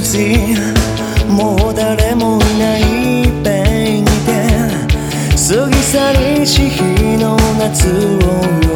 時もう誰もいないペイにて過ぎ去りし日の夏を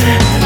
Yeah.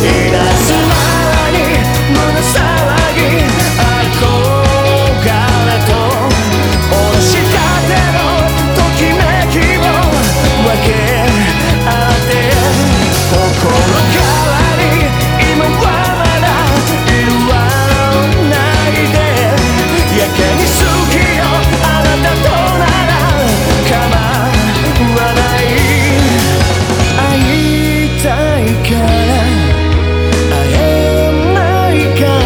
Serás You.